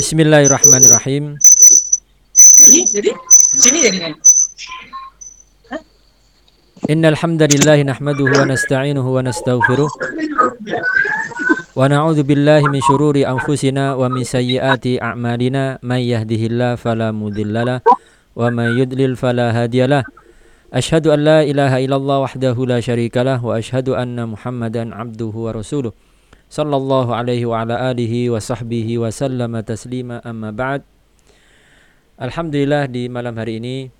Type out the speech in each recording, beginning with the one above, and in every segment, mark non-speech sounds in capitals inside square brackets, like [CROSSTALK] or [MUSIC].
Bismillahirrahmanirrahim. Jadi, jadi sini jadi. Hamdalillah nahmaduhu wa nasta'inuhu wa nastaghfiruh wa na'udzu billahi min shururi anfusina wa min sayyiati a'malina. May yahdihillahu fala mudhillalah wa may yudlil fala hadiyalah Ashhadu an la ilaha illallah wahdahu la syarikalah wa ashhadu anna Muhammadan abduhu wa rasuluh sallallahu alaihi wa ala alihi wa sahbihi wa sallama taslima amma ba'd. Alhamdulillah di malam hari ini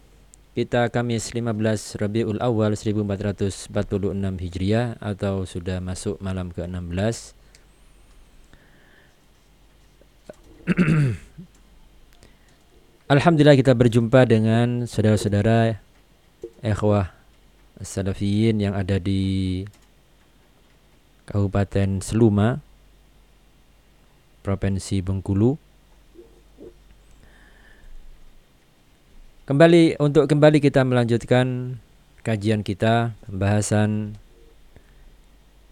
kita Kamis 15 Rabiul Awal 1446 Hijriah atau sudah masuk malam ke-16 [CLEARS THROAT] Alhamdulillah kita berjumpa dengan saudara-saudara ikhwah salafiyin yang ada di Kabupaten Seluma, Provinsi Bengkulu. Kembali untuk kembali kita melanjutkan kajian kita pembahasan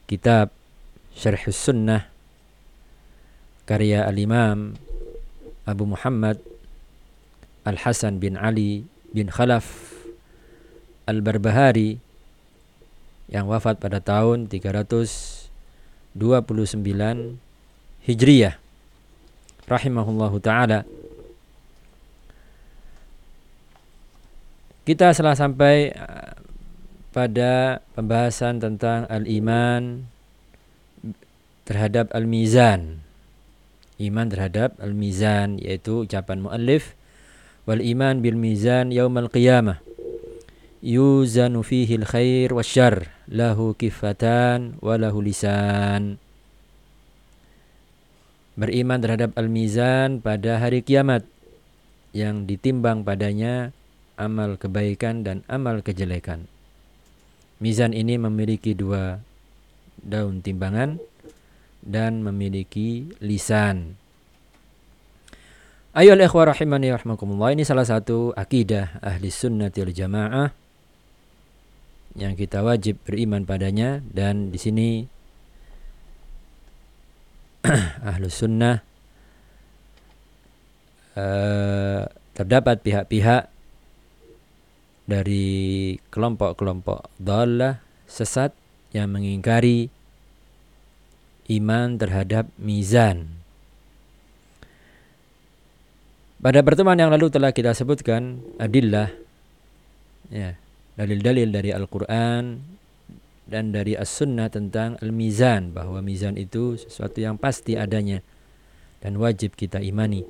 kitab Syarh Sunnah karya Al-Imam Abu Muhammad Al-Hasan bin Ali bin Khalaf Al-Barbahari yang wafat pada tahun 300 29 Hijriyah rahimahullahu taala. Kita setelah sampai uh, pada pembahasan tentang al-iman terhadap al-mizan. Iman terhadap al-mizan yaitu ucapan muallif wal iman bil mizan yaumal qiyamah yuzanu fihi al-khair wasyarr lahu kifatan wa lahu lisan. Beriman terhadap al-mizan pada hari kiamat yang ditimbang padanya amal kebaikan dan amal kejelekan. Mizan ini memiliki dua daun timbangan dan memiliki lisan. Ayo ikhwah rahimani rahmakumullah ini salah satu akidah ahli sunnati wal jamaah yang kita wajib beriman padanya dan di sini [CLEARS THROAT] ahlus sunnah uh, terdapat pihak-pihak dari kelompok-kelompok dalah sesat yang mengingkari iman terhadap mizan. Pada pertemuan yang lalu telah kita sebutkan adillah ya, dalil-dalil dari Al-Quran dan dari As-Sunnah tentang Al-Mizan bahwa mizan itu sesuatu yang pasti adanya dan wajib kita imani.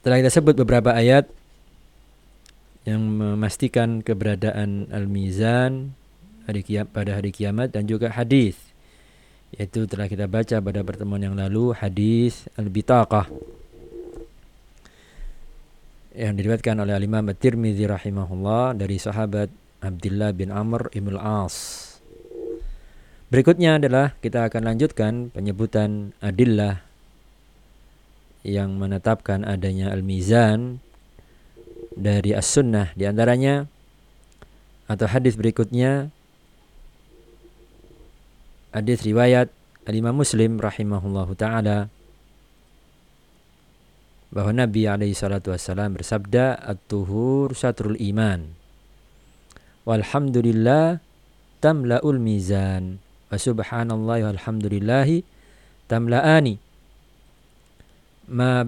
Telah kita sebut beberapa ayat yang memastikan keberadaan Al-Mizan hari pada hari kiamat dan juga hadis yaitu telah kita baca pada pertemuan yang lalu hadis Al-Bitaqah yang diriwayatkan oleh Imam At-Tirmidzi rahimahullah dari sahabat Abdullah bin Amr ibn Al-As. Berikutnya adalah kita akan lanjutkan penyebutan adillah yang menetapkan adanya al-mizan dari as-sunnah di antaranya atau hadis berikutnya hadis riwayat Al-Imam Muslim rahimahullahu taala bahwa Nabi alaihi salatu wassalam bersabda at-tuhur satrul iman. Walhamdulillah tamlaul mizan. Wa subhanallah walhamdulillahi tamlaani. Ma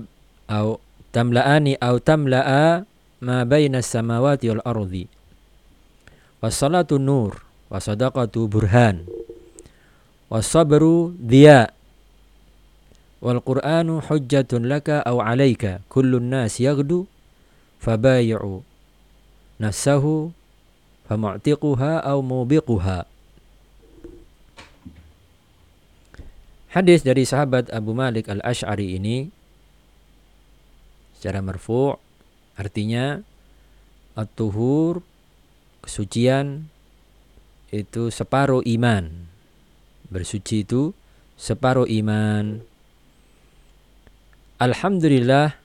au tamlaani au tamlaa ma baina samawati wal ardi. Wassalatu nur wa sadaqatu burhan. Wasabru diya wal Qur'anu hujjatun laka aw 'alaika kullun nas yaghdu fabayi'u nafsahu famu'tiquha aw mubiquha Hadis dari sahabat Abu Malik Al-Asy'ari ini secara marfu' artinya at-tuhur kesucian itu separuh iman. Bersuci itu separuh iman. Alhamdulillah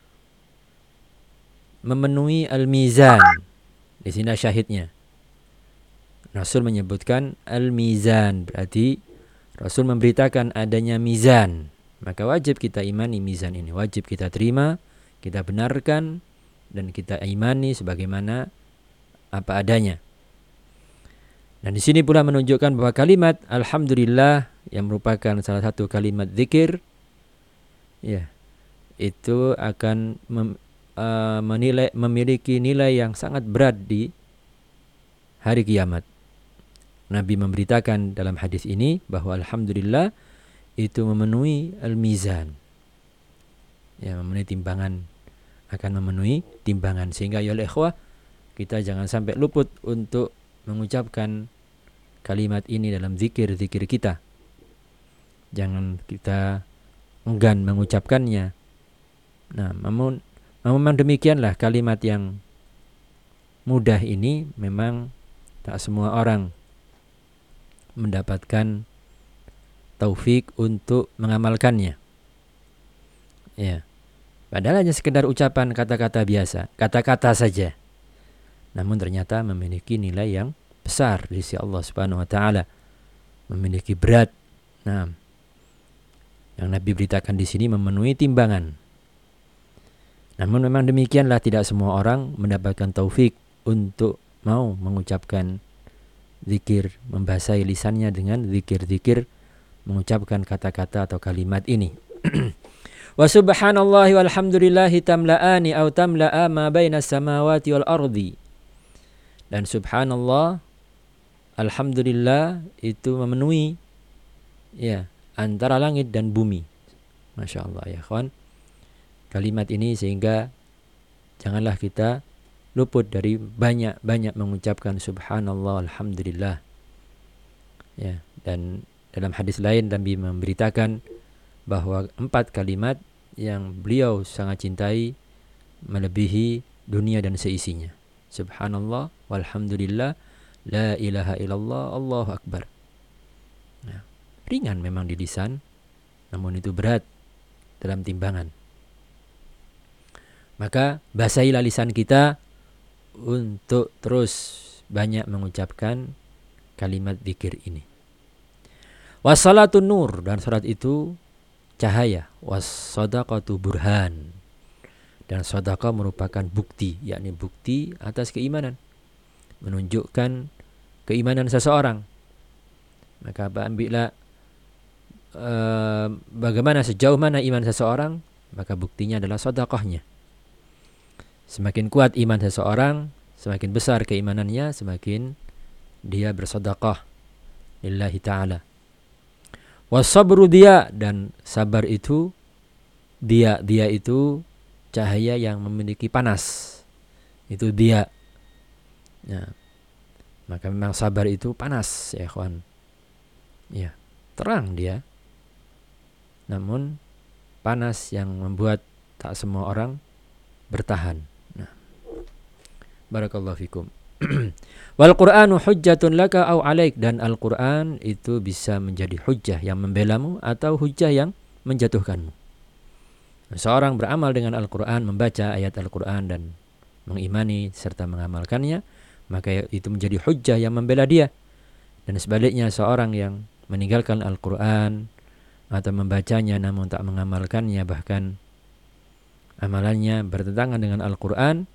memenuhi al-mizan. Di sini syahidnya. Rasul menyebutkan al-mizan berarti Rasul memberitakan adanya mizan. Maka wajib kita imani mizan ini, wajib kita terima, kita benarkan dan kita imani sebagaimana apa adanya. Dan di sini pula menunjukkan bahwa kalimat alhamdulillah yang merupakan salah satu kalimat zikir ya itu akan mem, uh, menilai memiliki nilai yang sangat berat di hari kiamat. Nabi memberitakan dalam hadis ini bahwa alhamdulillah itu memenuhi al-mizan. Ya, memenuhi timbangan akan memenuhi timbangan sehingga ya ikhwah kita jangan sampai luput untuk mengucapkan kalimat ini dalam zikir-zikir kita. Jangan kita enggan mengucapkannya. Nah, namun memang demikianlah kalimat yang mudah ini memang tak semua orang mendapatkan taufik untuk mengamalkannya. Ya. Padahal hanya sekedar ucapan kata-kata biasa, kata-kata saja. Namun ternyata memiliki nilai yang besar di sisi Allah Subhanahu wa taala. Memiliki berat. Nah, yang Nabi beritakan di sini memenuhi timbangan. Namun memang demikianlah tidak semua orang mendapatkan taufik untuk mau mengucapkan zikir, membasahi lisannya dengan zikir-zikir, mengucapkan kata-kata atau kalimat ini. [CLEARS THROAT] Wa subhanallahi walhamdulillahi tamla'ani au tamla'a ma baina samawati wal ardi. Dan subhanallah alhamdulillah itu memenuhi ya antara langit dan bumi. Masya Allah ya kawan. Kalimat ini sehingga janganlah kita luput dari banyak-banyak mengucapkan subhanallah alhamdulillah. Ya, dan dalam hadis lain Nabi memberitakan bahwa empat kalimat yang beliau sangat cintai melebihi dunia dan seisinya. Subhanallah walhamdulillah la ilaha illallah Allahu akbar. Ya, ringan memang di lisan namun itu berat dalam timbangan. Maka basahilah lisan kita untuk terus banyak mengucapkan kalimat zikir ini. Wassalatun nur dan salat itu cahaya. Wassadaqatu burhan. Dan sedekah merupakan bukti, yakni bukti atas keimanan. Menunjukkan keimanan seseorang. Maka ambillah uh, bagaimana sejauh mana iman seseorang, maka buktinya adalah sedekahnya. Semakin kuat iman seseorang, semakin besar keimanannya, semakin dia bersedekah lillahi taala. Wasabru dia dan sabar itu dia dia itu cahaya yang memiliki panas. Itu dia. Ya. Maka memang sabar itu panas ya kawan. Ya, terang dia. Namun panas yang membuat tak semua orang bertahan. Barakallahu fikum. [CLEARS THROAT] Wal Qur'anu hujjatun laka au alaik dan Al-Qur'an itu bisa menjadi hujjah yang membelamu atau hujjah yang menjatuhkanmu. Seorang beramal dengan Al-Qur'an, membaca ayat Al-Qur'an dan mengimani serta mengamalkannya, maka itu menjadi hujjah yang membela dia. Dan sebaliknya seorang yang meninggalkan Al-Qur'an atau membacanya namun tak mengamalkannya bahkan amalannya bertentangan dengan Al-Qur'an,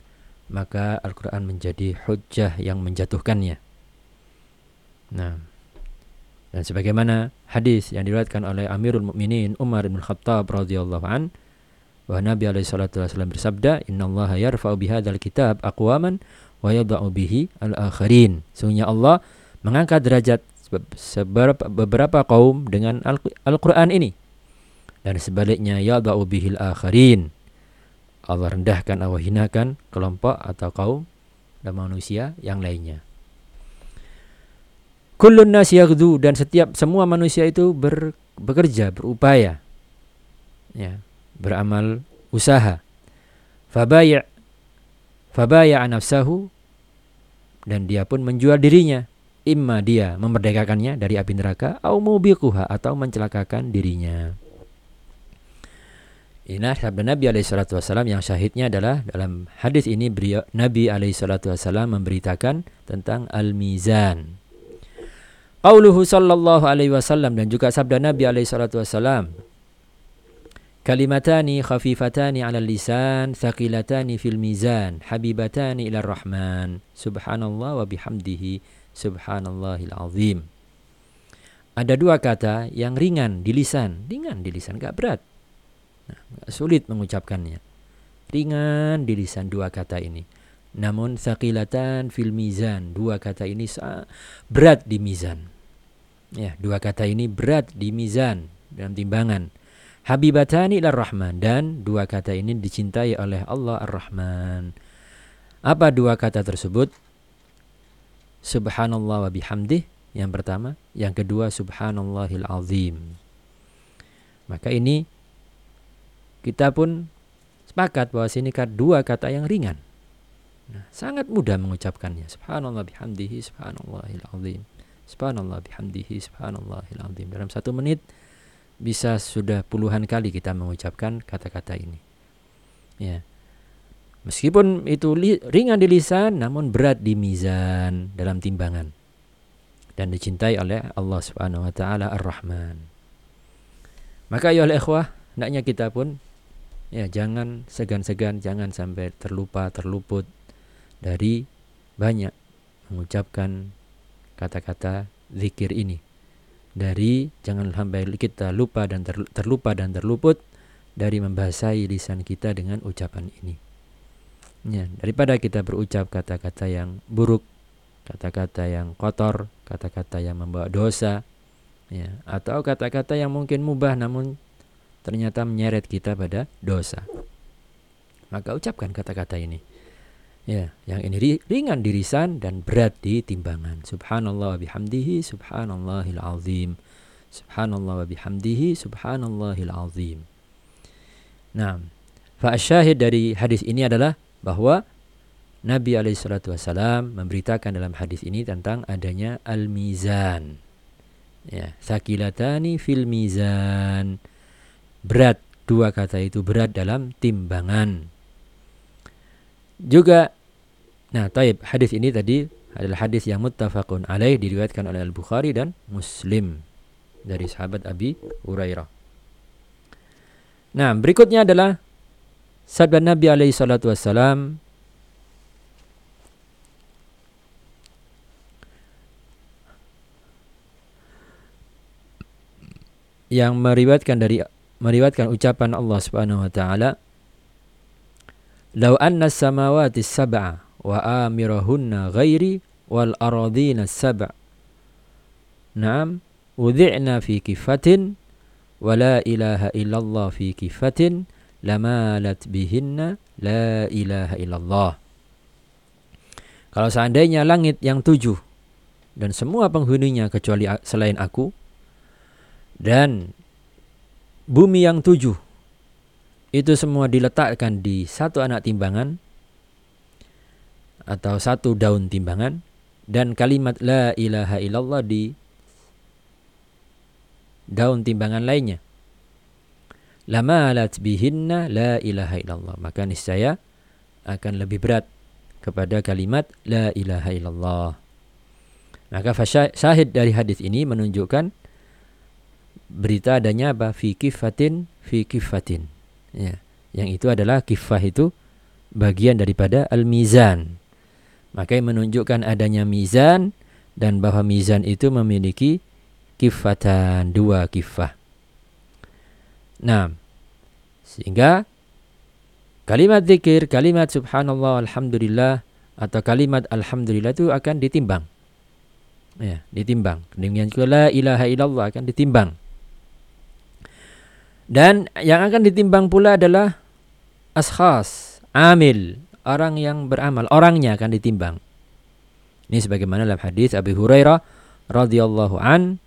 maka Al-Quran menjadi hujjah yang menjatuhkannya. Nah, dan sebagaimana hadis yang diriwayatkan oleh Amirul Mukminin Umar bin Khattab radhiyallahu an bahwa Nabi alaihi salatu wasallam bersabda, "Innallaha yarfa'u bihadzal kitab aqwaman wa yadha'u bihi al-akharin." Sungguhnya Allah mengangkat derajat beberapa, beberapa kaum dengan Al-Qur'an ini. Dan sebaliknya yadha'u bihil akharin Allah rendahkan, Allah hinakan kelompok atau kaum dan manusia yang lainnya. Kullun nas dan setiap semua manusia itu ber, bekerja, berupaya ya, beramal usaha. Fabaya' fabaya nafsahu dan dia pun menjual dirinya. Imma dia memerdekakannya dari api neraka atau atau mencelakakan dirinya. Inilah sabda Nabi wasallam yang syahidnya adalah dalam hadis ini beliau Nabi wasallam memberitakan tentang al-mizan. Qauluhu sallallahu alaihi wasallam dan juga sabda Nabi alaihi salatu wasallam Kalimatani khafifatani 'ala lisan, thaqilatani fil mizan, habibatani ila rahman. Subhanallah wa bihamdihi, subhanallahil azim. Ada dua kata yang ringan di lisan, ringan di lisan, gak berat. Nah, sulit mengucapkannya. Ringan di lisan dua kata ini. Namun thaqilatan fil mizan, dua kata ini berat di mizan. Ya, dua kata ini berat di mizan dalam timbangan Habibatani ila rahman dan dua kata ini dicintai oleh Allah ar-Rahman. Apa dua kata tersebut? Subhanallah wa bihamdih yang pertama, yang kedua subhanallahil azim. Maka ini kita pun sepakat bahwa sini dua kata yang ringan. Nah, sangat mudah mengucapkannya. Subhanallah bihamdihi subhanallahil azim. Subhanallah bihamdihi subhanallahil azim. Dalam satu menit bisa sudah puluhan kali kita mengucapkan kata-kata ini. Ya. Meskipun itu ringan di lisan namun berat di mizan dalam timbangan dan dicintai oleh Allah Subhanahu wa taala Ar-Rahman. Maka ya ikhwah, hendaknya kita pun ya jangan segan-segan, jangan sampai terlupa, terluput dari banyak mengucapkan kata-kata zikir ini dari jangan sampai kita lupa dan terlupa dan terluput dari membasahi lisan kita dengan ucapan ini. Ya, daripada kita berucap kata-kata yang buruk, kata-kata yang kotor, kata-kata yang membawa dosa, ya, atau kata-kata yang mungkin mubah namun ternyata menyeret kita pada dosa. Maka ucapkan kata-kata ini. Ya, yang ini ringan di lisan dan berat di timbangan. Subhanallah wa bihamdihi subhanallahil azim. Subhanallah wa bihamdihi subhanallahil azim. Nah, fa'asyahid dari hadis ini adalah bahwa Nabi alaihissalatu wassalam memberitakan dalam hadis ini tentang adanya al-mizan. Ya, sakilatani fil mizan. Berat dua kata itu berat dalam timbangan. Juga nah taib hadis ini tadi adalah hadis yang muttafaqun alaih diriwayatkan oleh Al-Bukhari dan Muslim dari sahabat Abi Hurairah. Nah, berikutnya adalah sabda Nabi alaihi salatu wassalam yang meriwayatkan dari meriwayatkan ucapan Allah Subhanahu wa taala Lau anna samawati sab'a wa amirahunna ghairi wal aradina sab'a. Naam, udhi'na fi kifatin wa la ilaha illallah fi kifatin lamalat bihinna la ilaha illallah. Kalau seandainya langit yang tujuh dan semua penghuninya kecuali selain aku dan bumi yang tujuh itu semua diletakkan di satu anak timbangan atau satu daun timbangan dan kalimat la ilaha illallah di daun timbangan lainnya. Lama alat bihinna la ilaha illallah. Maka niscaya akan lebih berat kepada kalimat la ilaha illallah. Maka syahid dari hadis ini menunjukkan berita adanya apa? Fi kifatin, fi kifatin Ya, yang itu adalah kifah itu bagian daripada al-mizan. Maka yang menunjukkan adanya mizan dan bahwa mizan itu memiliki kifatan dua kifah. Nah, sehingga kalimat zikir, kalimat subhanallah, alhamdulillah atau kalimat alhamdulillah itu akan ditimbang. Ya, ditimbang. Juga la ilaha illallah akan ditimbang. Dan yang akan ditimbang pula adalah ashas, amil, orang yang beramal, orangnya akan ditimbang. Ini sebagaimana dalam hadis Abu Hurairah radhiyallahu an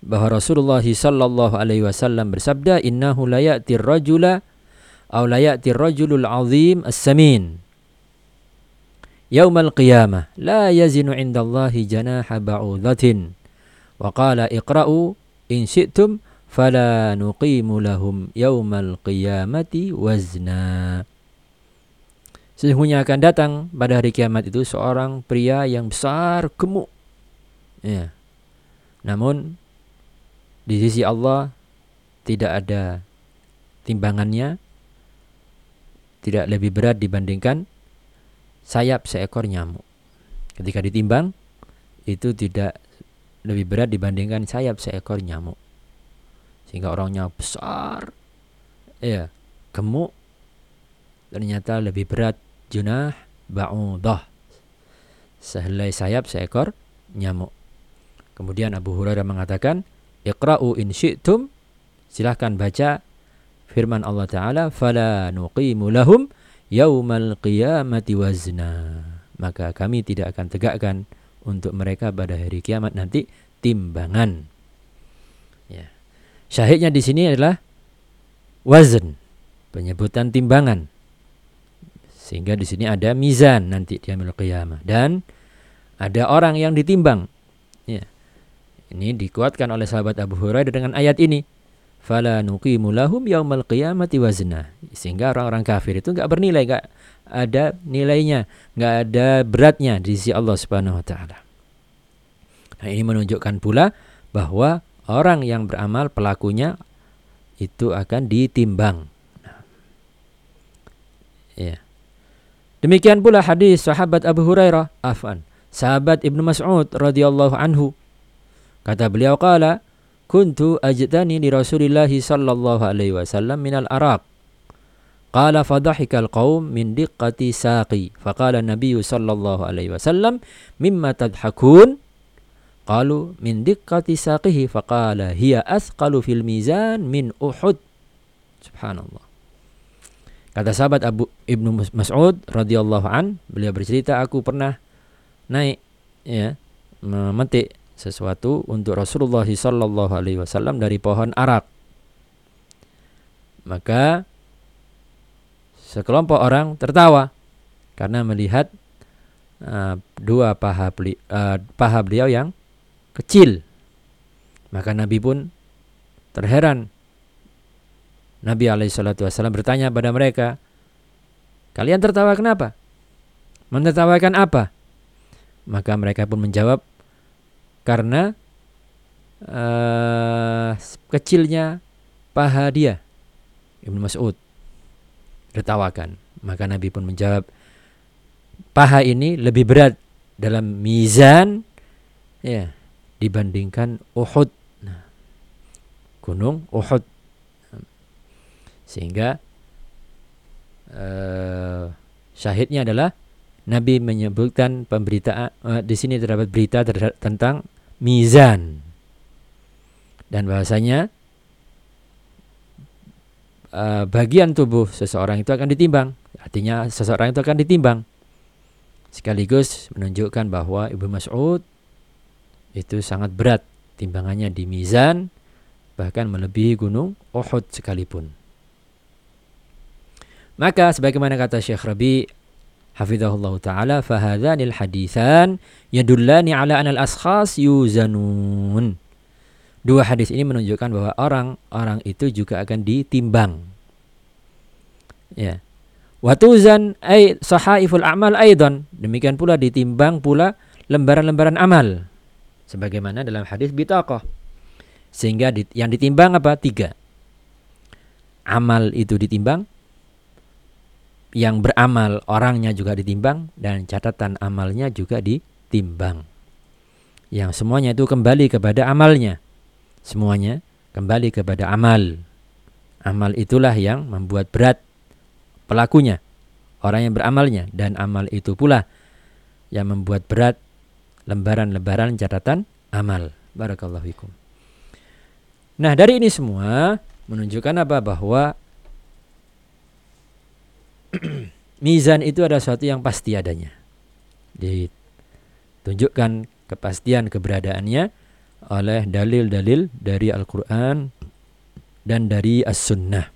bahwa Rasulullah sallallahu alaihi wasallam bersabda innahu la ya'ti rajula aw la ya'ti rajulul azim as-samin. Yaumal qiyamah la yazinu indallahi janaha ba'udhatin. Wa qala iqra'u in syi'tum fala nuqimu lahum yaumal qiyamati wazna. Sesungguhnya akan datang pada hari kiamat itu seorang pria yang besar gemuk. Ya. Namun di sisi Allah tidak ada timbangannya tidak lebih berat dibandingkan sayap seekor nyamuk. Ketika ditimbang itu tidak lebih berat dibandingkan sayap seekor nyamuk. Sehingga orangnya besar, ya, gemuk, ternyata lebih berat junah ba'udah. Sehelai sayap seekor nyamuk. Kemudian Abu Hurairah mengatakan, Iqra'u in syi'tum, silahkan baca firman Allah Ta'ala, Fala nuqimu lahum yaumal qiyamati wazna. Maka kami tidak akan tegakkan untuk mereka pada hari kiamat nanti timbangan. Ya. Syahidnya di sini adalah wazn, penyebutan timbangan. Sehingga di sini ada mizan nanti di yaumil qiyamah dan ada orang yang ditimbang. Ya. Ini dikuatkan oleh sahabat Abu Hurairah dengan ayat ini. Fala nuqimu lahum yaumal qiyamati wazna. Sehingga orang-orang kafir itu enggak bernilai, enggak ada nilainya, enggak ada beratnya di sisi Allah Subhanahu wa taala. Nah, ini menunjukkan pula bahwa orang yang beramal pelakunya itu akan ditimbang. Nah. Ya. Demikian pula hadis sahabat Abu Hurairah, afan, sahabat Ibnu Mas'ud radhiyallahu anhu. Kata beliau qala, "Kuntu ajdani li Rasulillah sallallahu alaihi wasallam min al-araq." Qala fadhahika al-qaum min diqqati saqi. Faqala an-nabiy sallallahu alaihi wasallam, "Mimma tadhakun?" Qalu min diqqati saqihi faqala hiya asqalu fil mizan min Uhud. Subhanallah. Kata sahabat Abu Ibnu Mas'ud radhiyallahu an, beliau bercerita aku pernah naik ya memetik sesuatu untuk Rasulullah sallallahu alaihi wasallam dari pohon arak. Maka sekelompok orang tertawa karena melihat uh, dua paha beli, uh, paha beliau yang kecil. Maka Nabi pun terheran Nabi Alaihissalam bertanya pada mereka, kalian tertawa kenapa? Menertawakan apa? Maka mereka pun menjawab, karena uh, kecilnya paha dia, Ibnu Mas'ud. Tertawakan. Maka Nabi pun menjawab, paha ini lebih berat dalam mizan ya dibandingkan Uhud. Nah, gunung Uhud. Sehingga uh, syahidnya adalah Nabi menyebutkan pemberitaan uh, di sini terdapat berita terdapat tentang mizan. Dan bahasanya uh, bagian tubuh seseorang itu akan ditimbang. Artinya seseorang itu akan ditimbang. Sekaligus menunjukkan bahwa Ibu Mas'ud itu sangat berat timbangannya di mizan bahkan melebihi gunung Uhud sekalipun maka sebagaimana kata Syekh Rabi hafizahullah taala fahadhanil hadithan yadullani ala anal askhas yuzanun. Dua hadis ini menunjukkan bahwa orang-orang itu juga akan ditimbang. Ya. Watuzan ay sahaiful a'mal aidan. Demikian pula ditimbang pula lembaran-lembaran amal. Sebagaimana dalam hadis bitaqah. Sehingga yang ditimbang apa? Tiga. Amal itu ditimbang, yang beramal orangnya juga ditimbang dan catatan amalnya juga ditimbang. Yang semuanya itu kembali kepada amalnya. Semuanya kembali kepada amal. Amal itulah yang membuat berat pelakunya, orang yang beramalnya dan amal itu pula yang membuat berat lembaran-lembaran catatan amal. Barakallahu fikum. Nah, dari ini semua menunjukkan apa bahwa [CLEARS THROAT] mizan itu ada sesuatu yang pasti adanya. Ditunjukkan kepastian keberadaannya oleh dalil-dalil dari Al-Quran dan dari As-Sunnah.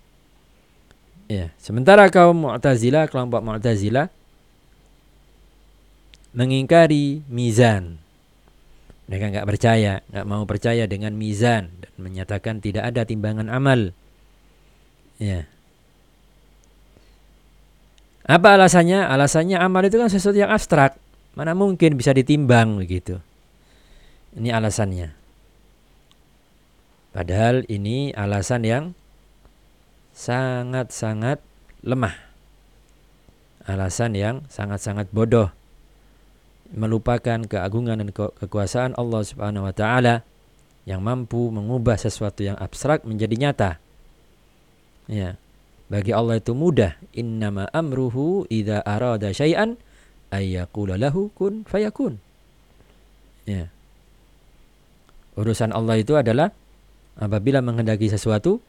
Ya, sementara kaum Mu'tazilah, kelompok Mu'tazilah mengingkari mizan. Mereka nggak percaya, nggak mau percaya dengan mizan dan menyatakan tidak ada timbangan amal. Ya, apa alasannya? Alasannya amal itu kan sesuatu yang abstrak. Mana mungkin bisa ditimbang begitu. Ini alasannya. Padahal ini alasan yang sangat-sangat lemah. Alasan yang sangat-sangat bodoh melupakan keagungan dan ke kekuasaan Allah Subhanahu wa taala yang mampu mengubah sesuatu yang abstrak menjadi nyata. Ya. Bagi Allah itu mudah. Innama amruhu idza arada syai'an ayyaqula lahu kun fayakun. Ya. Urusan Allah itu adalah apabila menghendaki sesuatu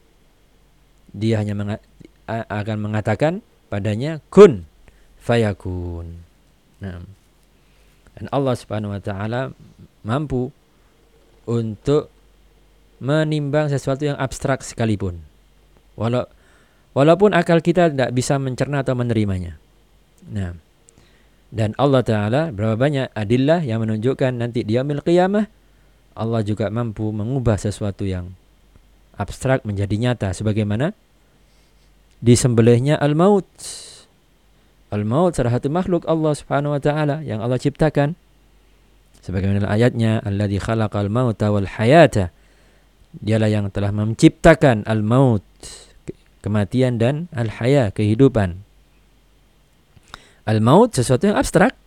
dia hanya menga akan mengatakan padanya kun fayakun. Nah. Dan Allah Subhanahu wa taala mampu untuk menimbang sesuatu yang abstrak sekalipun. Walau Walaupun akal kita tidak bisa mencerna atau menerimanya. Nah, dan Allah Ta'ala berapa banyak adillah yang menunjukkan nanti dia qiyamah Allah juga mampu mengubah sesuatu yang abstrak menjadi nyata sebagaimana disembelihnya al-maut. Al-maut salah satu makhluk Allah Subhanahu wa taala yang Allah ciptakan. Sebagaimana ayatnya alladzi khalaqal mauta wal hayata. Dialah yang telah menciptakan al-maut kematian dan al-haya, kehidupan. Al-maut sesuatu yang abstrak.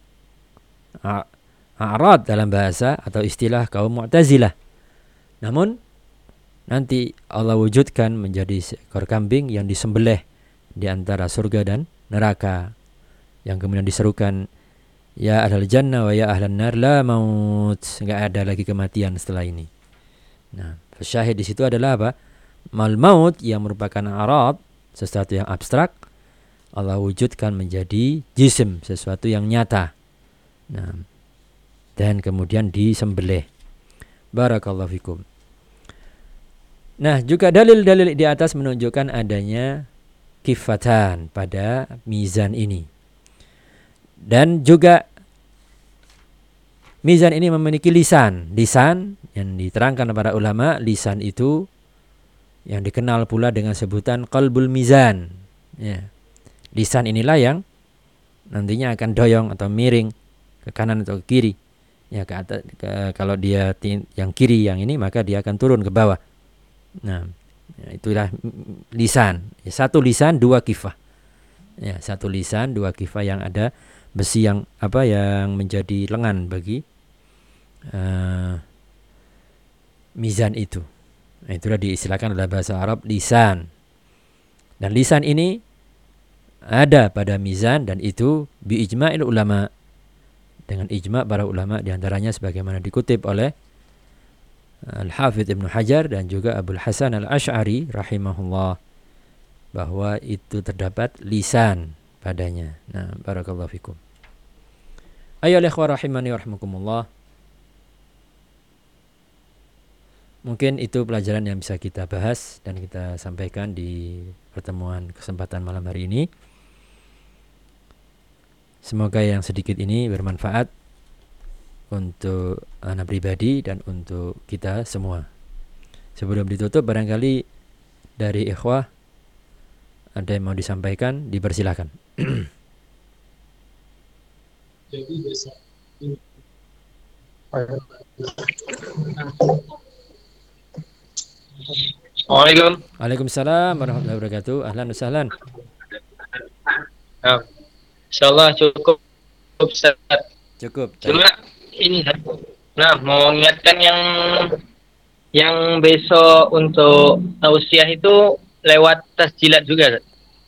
A'rad dalam bahasa atau istilah kaum Mu'tazilah. Namun nanti Allah wujudkan menjadi seekor kambing yang disembelih di antara surga dan neraka yang kemudian diserukan ya ahlal jannah wa ya ahlan nar la maut. Enggak ada lagi kematian setelah ini. Nah, syahid di situ adalah apa? mal maut yang merupakan arad sesuatu yang abstrak Allah wujudkan menjadi jisim sesuatu yang nyata. Nah, dan kemudian disembelih. Barakallahu fikum. Nah juga dalil-dalil di atas menunjukkan adanya kifatan pada mizan ini dan juga mizan ini memiliki lisan lisan yang diterangkan para ulama lisan itu yang dikenal pula dengan sebutan qalbul mizan. Ya. Lisan inilah yang nantinya akan doyong atau miring ke kanan atau ke kiri. Ya ke atas ke, kalau dia yang kiri yang ini maka dia akan turun ke bawah. Nah, ya, itulah lisan. Ya, satu lisan dua kifah. Ya, satu lisan dua kifah yang ada besi yang apa yang menjadi lengan bagi uh, mizan itu. Nah, itulah diistilahkan dalam bahasa Arab lisan. Dan lisan ini ada pada mizan dan itu bi ijma'il ulama dengan ijma' para ulama di antaranya sebagaimana dikutip oleh Al-Hafidh Ibnu Hajar dan juga Abdul Hasan Al-Ash'ari rahimahullah bahwa itu terdapat lisan padanya. Nah, barakallahu fikum. Ayo ikhwah rahimani warahmatullah. Mungkin itu pelajaran yang bisa kita bahas dan kita sampaikan di pertemuan kesempatan malam hari ini. Semoga yang sedikit ini bermanfaat untuk anak pribadi dan untuk kita semua. Sebelum ditutup barangkali dari ikhwah ada yang mau disampaikan, dipersilahkan. Jadi besok Assalamualaikum. Waalaikumsalam warahmatullahi wabarakatuh. Ahlan wa sahlan. Nah, insyaallah cukup Ustaz. Cukup. Cuma ini nah mau ingatkan yang yang besok untuk tausiah itu lewat tasjilat juga.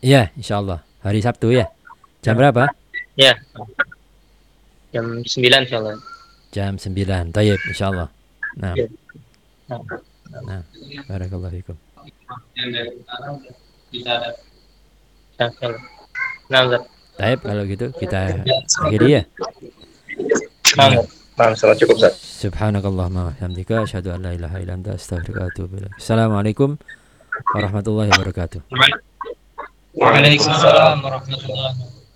Iya, insyaallah. Hari Sabtu ya. Jam berapa? Ya. Jam 9 insyaallah. Jam 9. Tayyib insyaallah. Nah. Ya. Nah, barakallahu fikum. Nah, Taib kalau gitu kita akhiri ya. Nah, salat cukup Ustaz. Subhanakallahumma wa bihamdika asyhadu an la ilaha illa anta astaghfiruka wa atubu ilaik. Assalamualaikum warahmatullahi wabarakatuh. Waalaikumsalam warahmatullahi wabarakatuh.